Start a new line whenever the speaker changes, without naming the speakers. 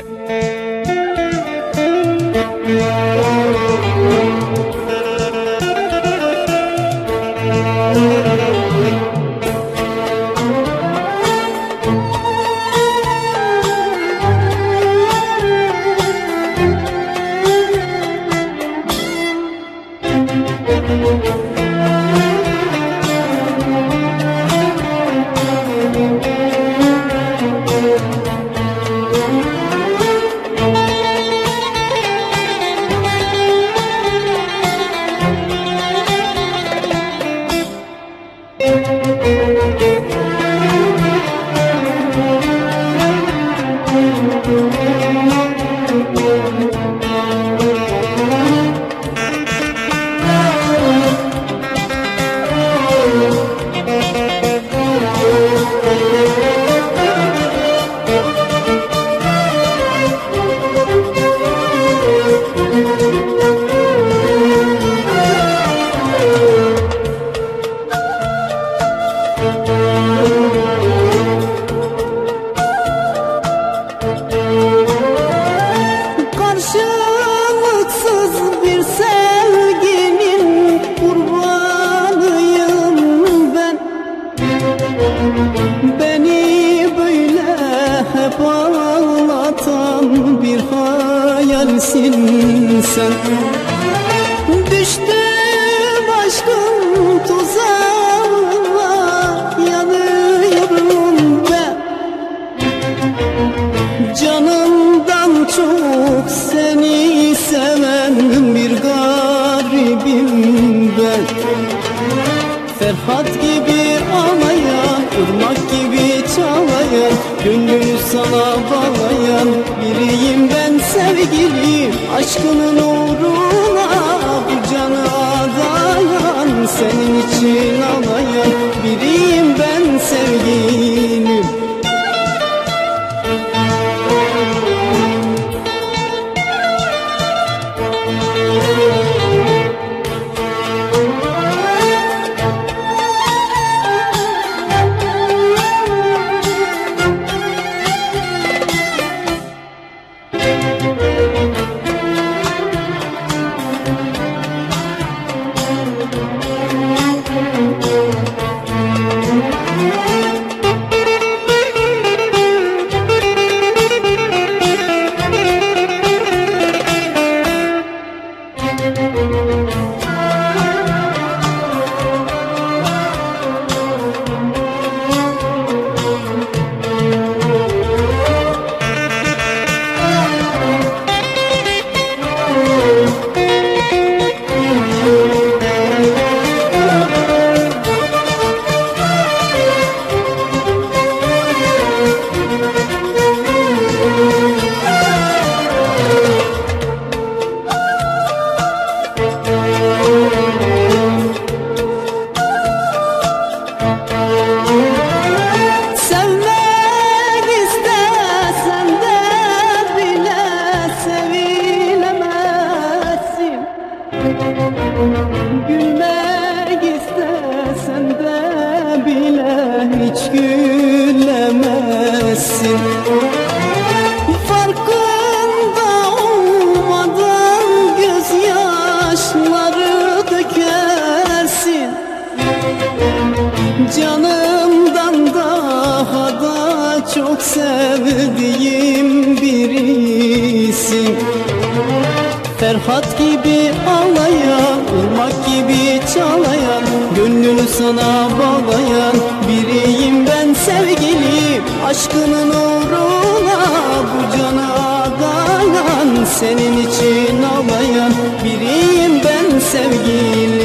Música Música hayalsin sen Düştüm aşkın tuzağına yanıyorum ben. Canımdan çok seni seven bir garibim ben. Ferhat gibi ağlayan, ırmak gibi çağlayan Gönlünü sana bağlayan biriyim ben sevgilim Aşkının uğruna bu canı adayan Senin için ağlayan biriyim ben sevgilim Gülmek istesen de bile hiç gülemezsin Farkında olmadan gözyaşları dökersin. Canımdan daha da çok sevdiğim birisin Ferhat gibi ağlayan, ırmak gibi çalayan Gönlünü sana bağlayan biriyim ben sevgilim. Aşkının uğruna bu cana adayan Senin için ağlayan biriyim ben sevgilim